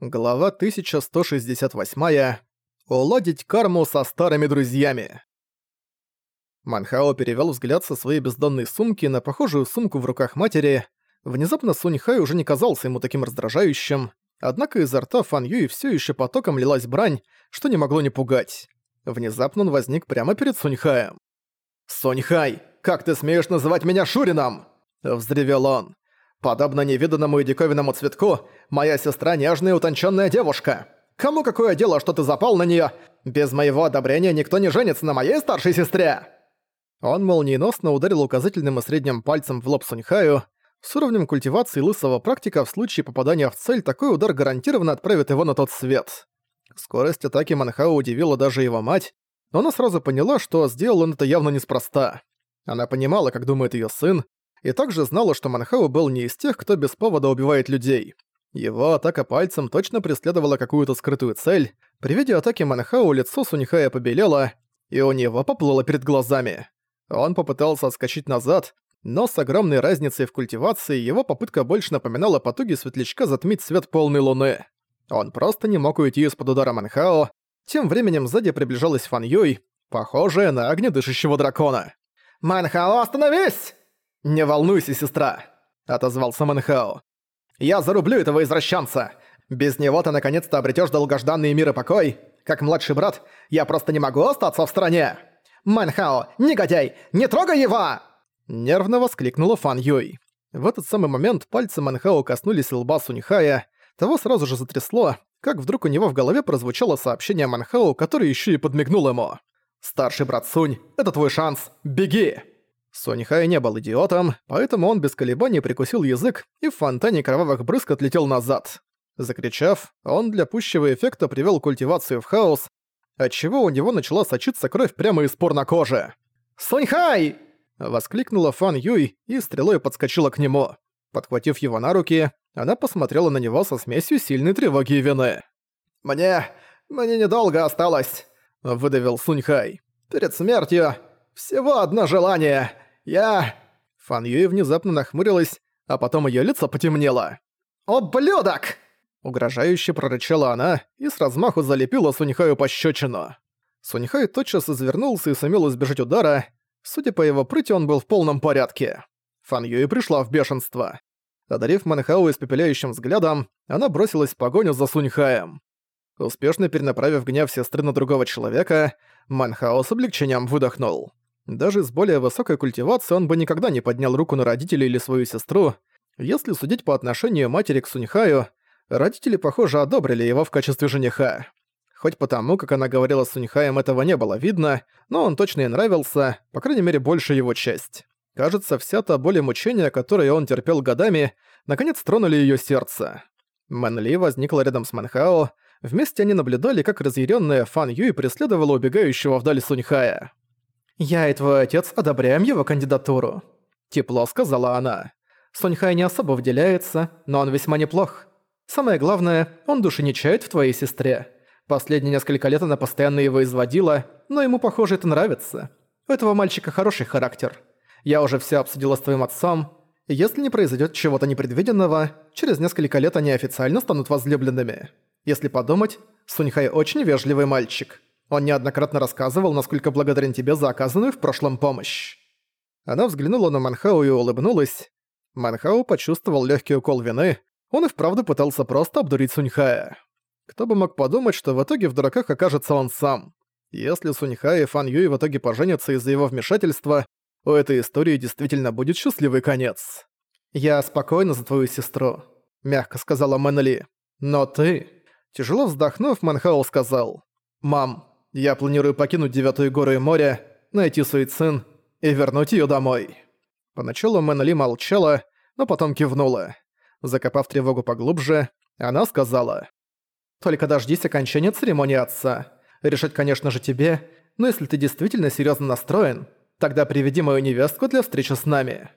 Глава 1168. Уладить карму со старыми друзьями. Манхао перевел взгляд со своей бездонной сумки на похожую сумку в руках матери. Внезапно Суньхай уже не казался ему таким раздражающим, однако изо рта Фан Юи всё ещё потоком лилась брань, что не могло не пугать. Внезапно он возник прямо перед Суньхаем. «Суньхай, как ты смеешь называть меня Шурином?» – взревел он. Подобно невиданному и диковинному цветку, моя сестра нежная и утонченная девушка. Кому какое дело, что ты запал на нее? Без моего одобрения никто не женится на моей старшей сестре!» Он молниеносно ударил указательным и средним пальцем в лоб Суньхаю. С уровнем культивации лысого практика в случае попадания в цель такой удар гарантированно отправит его на тот свет. Скорость атаки Манхао удивила даже его мать, но она сразу поняла, что сделал он это явно неспроста. Она понимала, как думает ее сын, и также знала, что Манхау был не из тех, кто без повода убивает людей. Его атака пальцем точно преследовала какую-то скрытую цель. При виде атаки Манхау лицо Сунихая побелело, и у него поплыло перед глазами. Он попытался отскочить назад, но с огромной разницей в культивации его попытка больше напоминала потуги светлячка затмить свет полной луны. Он просто не мог уйти из-под удара Манхао. Тем временем сзади приближалась Фан Юй, похожая на огнедышащего дракона. «Манхао, остановись!» «Не волнуйся, сестра», — отозвался Манхао. «Я зарублю этого извращенца. Без него ты наконец-то обретёшь долгожданный мир и покой. Как младший брат, я просто не могу остаться в стране». «Манхао, негодяй, не трогай его!» Нервно воскликнула Фан Юй. В этот самый момент пальцы Манхао коснулись лба Суньхая, того сразу же затрясло, как вдруг у него в голове прозвучало сообщение Манхао, который ещё и подмигнул ему. «Старший брат Сунь, это твой шанс, беги!» Сонихай не был идиотом, поэтому он без колебаний прикусил язык и в фонтане кровавых брызг отлетел назад. Закричав, он для пущего эффекта привел культивацию в хаос, отчего у него начала сочиться кровь прямо из пор на коже. «Соньхай!» — воскликнула Фан Юй и стрелой подскочила к нему. Подхватив его на руки, она посмотрела на него со смесью сильной тревоги и вины. «Мне... мне недолго осталось», — выдавил Суньхай. «Перед смертью всего одно желание «Я...» Фан Юй внезапно нахмурилась, а потом её лицо потемнело. «Ублюдок!» Угрожающе прорычала она и с размаху залепила Суньхаю пощечину. Суньхай тотчас извернулся и сумел избежать удара. Судя по его прыти, он был в полном порядке. Фан Юй пришла в бешенство. Одарив Манхау испепеляющим взглядом, она бросилась в погоню за Суньхаем. Успешно перенаправив гнев сестры на другого человека, Манхао с облегчением выдохнул. Даже с более высокой культивацией он бы никогда не поднял руку на родителей или свою сестру. Если судить по отношению матери к Суньхаю, родители, похоже, одобрили его в качестве жениха. Хоть потому, как она говорила с Суньхаем, этого не было видно, но он точно ей нравился, по крайней мере, больше его часть. Кажется, вся та боль и мучения, которые он терпел годами, наконец тронули её сердце. Мэн Ли возникла рядом с Манхао, вместе они наблюдали, как разъярённая Фан Юй преследовала убегающего вдаль Суньхая. «Я и твой отец одобряем его кандидатуру», — тепло сказала она. «Соньхай не особо выделяется, но он весьма неплох. Самое главное, он души не чает в твоей сестре. Последние несколько лет она постоянно его изводила, но ему, похоже, это нравится. У этого мальчика хороший характер. Я уже все обсудила с твоим отцом. Если не произойдет чего-то непредвиденного, через несколько лет они официально станут возлюбленными. Если подумать, Суньхай очень вежливый мальчик». Он неоднократно рассказывал, насколько благодарен тебе за оказанную в прошлом помощь». Она взглянула на Манхау и улыбнулась. Манхау почувствовал легкий укол вины. Он и вправду пытался просто обдурить Суньхая. Кто бы мог подумать, что в итоге в дураках окажется он сам. Если Суньхай и Фан Юй в итоге поженятся из-за его вмешательства, у этой истории действительно будет счастливый конец. «Я спокойна за твою сестру», — мягко сказала Мэнли. «Но ты...» Тяжело вздохнув, Манхау сказал. «Мам, я планирую покинуть Девятую гору и море, найти Суицин и вернуть её домой». Поначалу Мэнли молчала, но потом кивнула. Закопав тревогу поглубже, она сказала. «Только дождись окончания церемонии отца. Решать, конечно же, тебе, но если ты действительно серьёзно настроен, тогда приведи мою невестку для встречи с нами».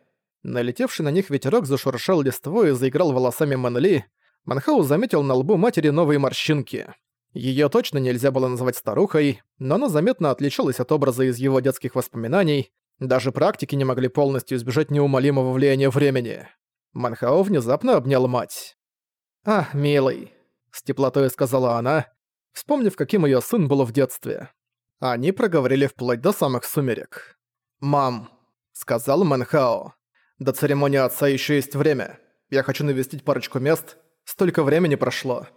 Налетевший на них ветерок зашуршал листвой и заиграл волосами Мэнли. Манхау заметил на лбу матери новые морщинки. Её точно нельзя было называть старухой, но она заметно отличалась от образа из его детских воспоминаний, даже практики не могли полностью избежать неумолимого влияния времени. Манхао внезапно обнял мать. «А, милый», — с теплотой сказала она, вспомнив, каким её сын был в детстве. Они проговорили вплоть до самых сумерек. «Мам», — сказал Мэнхао, — «до церемонии отца ещё есть время. Я хочу навестить парочку мест. Столько времени прошло».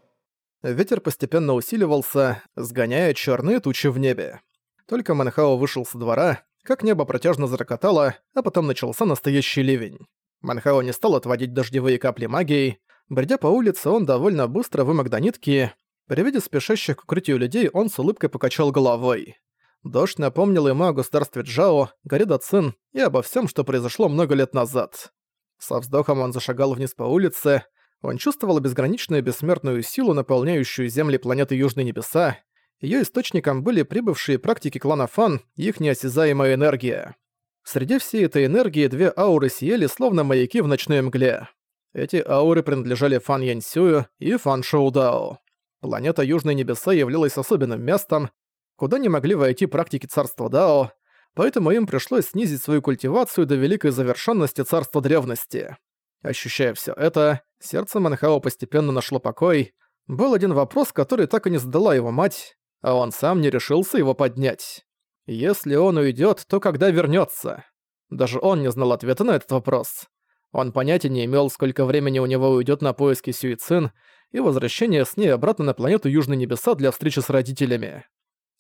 Ветер постепенно усиливался, сгоняя чёрные тучи в небе. Только Мэнхао вышел со двора, как небо протяжно зарокотало, а потом начался настоящий ливень. Манхао не стал отводить дождевые капли магией. Бредя по улице, он довольно быстро вымок до нитки. При виде спешащих к укрытию людей, он с улыбкой покачал головой. Дождь напомнил ему о государстве Джао, горе Цин и обо всем, что произошло много лет назад. Со вздохом он зашагал вниз по улице. Он чувствовал безграничную бессмертную силу, наполняющую земли планеты Южные Небеса. Её источником были прибывшие практики клана Фан и их неосязаемая энергия. Среди всей этой энергии две ауры сияли, словно маяки в ночной мгле. Эти ауры принадлежали Фан Яньсюю и Фан Шоудао. Планета Южные Небеса являлась особенным местом, куда не могли войти практики Царства Дао, поэтому им пришлось снизить свою культивацию до великой завершенности Царства Древности. Ощущая все это, сердце Манхао постепенно нашло покой. Был один вопрос, который так и не задала его мать, а он сам не решился его поднять. Если он уйдет, то когда вернется? Даже он не знал ответа на этот вопрос. Он понятия не имел, сколько времени у него уйдет на поиски Сюицин и возвращение с ней обратно на планету Южные Небеса для встречи с родителями.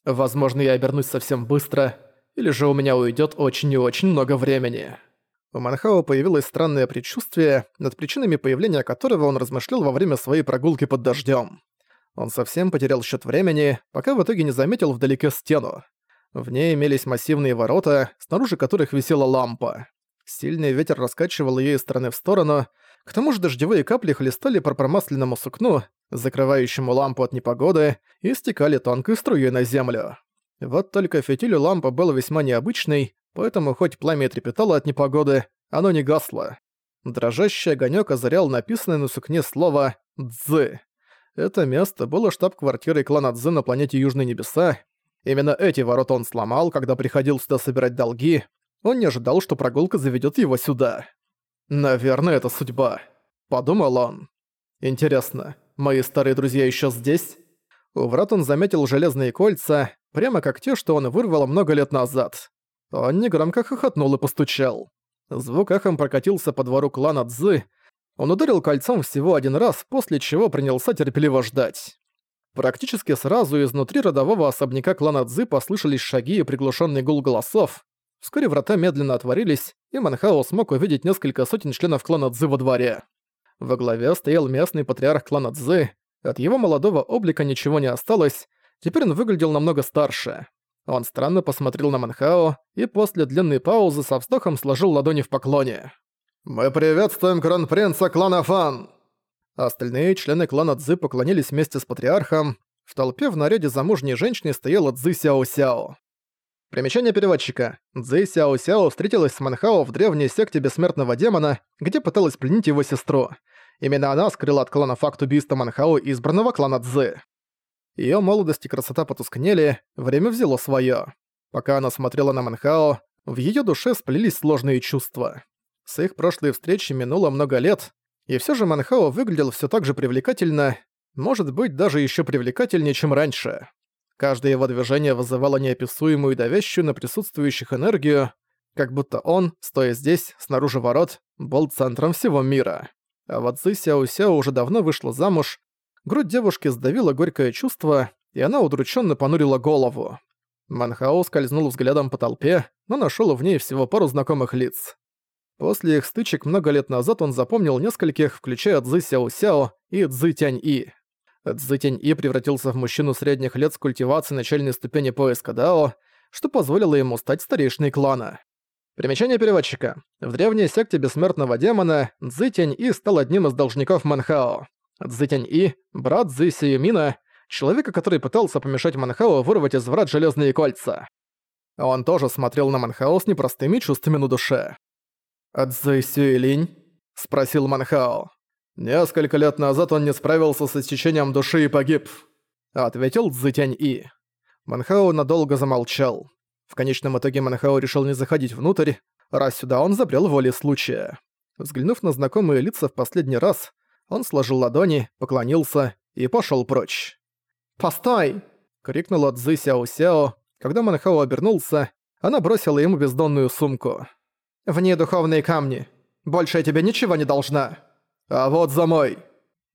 Возможно, я обернусь совсем быстро, или же у меня уйдет очень и очень много времени. У Манхао появилось странное предчувствие, над причинами появления которого он размышлял во время своей прогулки под дождем. Он совсем потерял счет времени, пока в итоге не заметил вдалеке стену. В ней имелись массивные ворота, снаружи которых висела лампа. Сильный ветер раскачивал ее из стороны в сторону, к тому же дождевые капли хлестали по промасленному сукну, закрывающему лампу от непогоды, и стекали тонкой струей на землю. Вот только фитиль у лампы был весьма необычный, поэтому хоть пламя трепетало от непогоды, оно не гасло. Дрожащий огонёк озарял написанное на сукне слово «Дзы». Это место было штаб-квартирой клана Дзы на планете Южные Небеса. Именно эти ворота он сломал, когда приходил сюда собирать долги, он не ожидал, что прогулка заведёт его сюда. «Наверное, это судьба», — подумал он. «Интересно, мои старые друзья ещё здесь?» У врат он заметил железные кольца, прямо как те, что он вырвал много лет назад. Он негромко хохотнул и постучал. Звук эхом прокатился по двору клана Цзы. Он ударил кольцом всего один раз, после чего принялся терпеливо ждать. Практически сразу изнутри родового особняка клана Цзы послышались шаги и приглушенный гул голосов. Вскоре врата медленно отворились, и Манхао смог увидеть несколько сотен членов клана Цзы во дворе. Во главе стоял местный патриарх клана Цзы. От его молодого облика ничего не осталось, теперь он выглядел намного старше. Он странно посмотрел на Манхао и после длинной паузы со вздохом сложил ладони в поклоне. «Мы приветствуем кронпринца клана Фан!» Остальные члены клана Цзы поклонились вместе с патриархом. В толпе в наряде замужней женщины стояла Цзы Сяо-Сяо. Примечание переводчика. Цзэй Сяо Сяо встретилась с Манхао в древней секте Бессмертного Демона, где пыталась пленить его сестру. Именно она скрыла от клана факт убийства Манхао избранного клана Цзы. Её молодость и красота потускнели, время взяло своё. Пока она смотрела на Манхао, в её душе сплелись сложные чувства. С их прошлой встречи минуло много лет, и всё же Манхао выглядел всё так же привлекательно, может быть, даже ещё привлекательнее, чем раньше. Каждое его движение вызывало неописуемую давящую на присутствующих энергию, как будто он, стоя здесь, снаружи ворот, был центром всего мира. А вот Цзи Сяо Сяо уже давно вышла замуж, грудь девушки сдавила горькое чувство, и она удрученно понурила голову. Манхао скользнул взглядом по толпе, но нашел в ней всего пару знакомых лиц. После их стычек много лет назад он запомнил нескольких, включая Цзи Сяо Сяо и Цзи Тянь И. Цзэтень И превратился в мужчину средних лет с культивацией начальной ступени поиска Дао, что позволило ему стать старейшиной клана. Примечание переводчика. В древней секте бессмертного демона Цзитянь И стал одним из должников Манхао. Цзитянь И – брат Цзи Сиюмина, человека, который пытался помешать Манхао вырвать из врат железные кольца. Он тоже смотрел на Манхао с непростыми чувствами на душе. «Цзи Сюэлинь?» – спросил Манхао. «Несколько лет назад он не справился с истечением души и погиб», — ответил Цзытянь И. Манхао надолго замолчал. В конечном итоге Манхао решил не заходить внутрь, раз сюда он забрел воле случая. Взглянув на знакомые лица в последний раз, он сложил ладони, поклонился и пошёл прочь. «Постой!» — крикнула Цзы Сяо Сяо. Когда Манхао обернулся, она бросила ему бездонную сумку. «В ней духовные камни. Больше я тебе ничего не должна. А вот за мой!»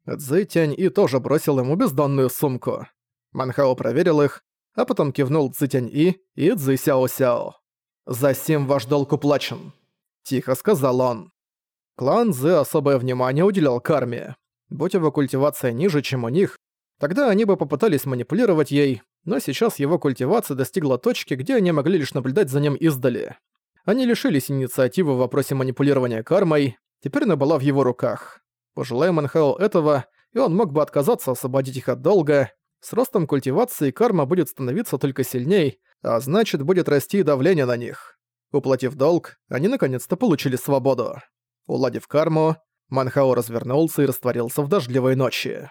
Цзы Тянь и тоже бросил ему бездонную сумку. Манхао проверил их, а потом кивнул Цзы Тянь и и Цзы Сяо Сяо. «За сим ваш долг уплачен», — тихо сказал он. Клан Цзы особое внимание уделял карме. Будь его культивация ниже, чем у них, тогда они бы попытались манипулировать ей, но сейчас его культивация достигла точки, где они могли лишь наблюдать за ним издали. Они лишились инициативы в вопросе манипулирования кармой, теперь она была в его руках. Пожелая Манхао этого, и он мог бы отказаться освободить их от долга. С ростом культивации карма будет становиться только сильней, а значит будет расти давление на них. Уплатив долг, они наконец-то получили свободу. Уладив карму, Манхао развернулся и растворился в дождливой ночи.